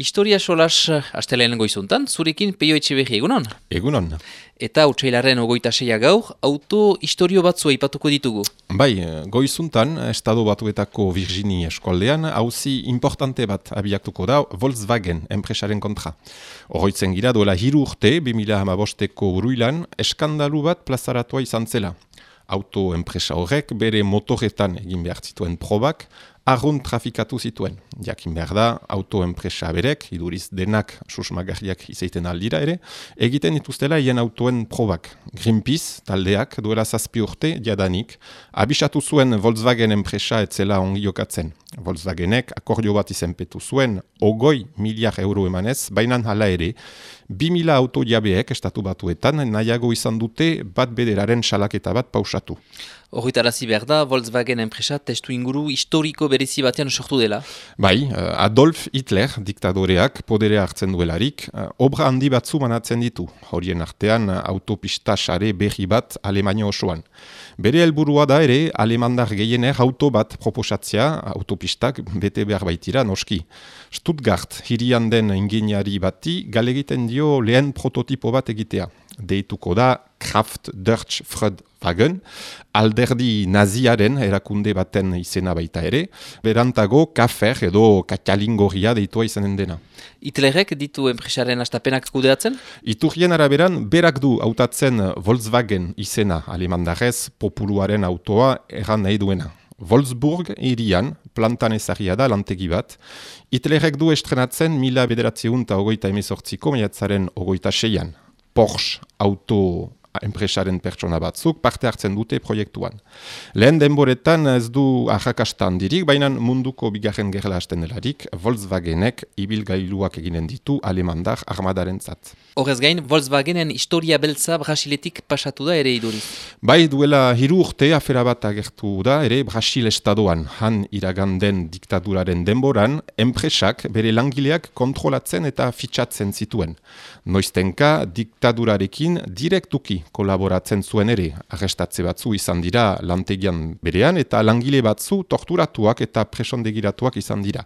Historia solas astelean goizuntan, zurekin peio etxe behi egunon? Egunon. Eta utxailaren ogoita seia gaur, auto historio batzu ipatuko ditugu. Bai, goizuntan, estado batuetako Virginia eskoldean, hauzi importante bat abiatuko da Volkswagen enpresaren kontra. Horroitzen gira duela hiru urte, 2000 hamabosteko uruilan, eskandalu bat plazaratua izan zela. Auto enpresa horrek bere motoretan egin behar zituen probak, arrun trafikatu zituen. Jakin behar da, autoenpresa berek, iduriz denak susmagarriak izaiten aldira ere, egiten dituztela hien autoen probak. Greenpeace, taldeak, duela zazpi urte, jadanik, abisatu zuen Volkswagen enpresa etzela ongi jokatzen. Volkswagenek akordio bat izenpetu zuen, ogoi miliar euro emanez, bainan hala ere, bi mila auto jabeek estatu batuetan nahiago izan dute bat bederaren salaketa bat pausatu. Horritarazi behar da, Volkswagen enpresa testu inguru historiko berezi batean sortu dela? Bai, eh, Adolf Hitler diktadoreak podere hartzen duelarik, eh, obra handi batzu manatzen ditu, horien artean eh, autopista sare berri bat Alemania osoan. Bere helburua da ere, alemandar gehiener auto bat proposatzea, autopistak bete behar baitira noski. Stuttgart hirian den ingeniari bati galegiten dio lehen prototipo bat egitea. Deituko da Kraft Deutsch Freud Wagen, alderdi naziaren erakunde baten izena baita ere, berantago kafer edo katialingorria deitua izanen dena. Hitlerrek ditu enpresaren astapenak kudeatzen? Iturrien araberan, berak du hautatzen Volkswagen izena alemandarez populuaren autoa erran nahi duena. Wolfsburg irian, plantan ezagia da, lantegi bat. Hitlerrek du estrenatzen mila bederatzeun eta ogoita emezortziko, maiatzaren ogoita seian. Porsche auto enpresaren pertsona batzuk parte hartzen dute proiektuan. Lehen denboretan ez du ahakastan dirik, baina munduko bigarren gerla hasten delarik, Volkswagenek ibilgailuak eginen ditu alemandar armadaren zat. Horrez gain, Volkswagenen historia beltza Brasiletik pasatu da ere iduriz. Bai, duela hiru urte afera bat agertu da ere Brasil estadoan, han iraganden diktaduraren denboran, enpresak bere langileak kontrolatzen eta fitxatzen zituen. Noiztenka diktadurarekin direktuki kolaboratzen zuen ere, arrestatze batzu izan dira lantegian berean, eta langile batzu torturatuak eta presondegiratuak izan dira.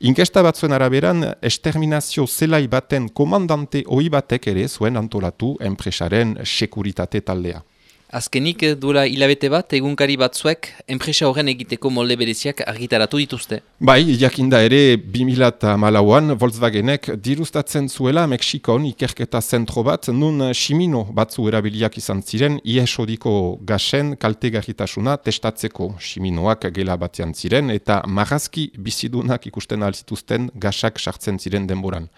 Inkesta batzuen araberan, esterminazio zelai baten komandante ohi batek ere zuen antolatu enpresaren sekuritate taldea. Azkenik duela hilabete bat, egunkari batzuek enpresa horren egiteko molde bereziak argitaratu dituzte. Bai, jakinda ere 2008an Volkswagenek dirustatzen zuela Mexikon ikerketa zentro bat, nun simino batzu erabiliak izan ziren iesodiko gasen kaltegarritasuna testatzeko. Siminoak gela batean ziren eta marrazki bizidunak ikusten alzituzten gasak sartzen ziren denboran.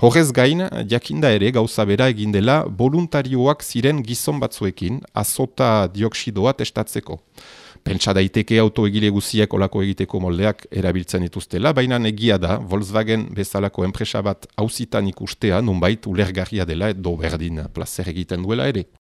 Horrez gain, jakinda ere gauza bera egindela voluntarioak ziren gizon batzuekin azota dioksidoa testatzeko. Pentsa daiteke autoegile guziek olako egiteko moldeak erabiltzen dituztela, baina egia da Volkswagen bezalako enpresa bat hauzitan ikustea nunbait ulergarria dela edo berdin plazer egiten duela ere.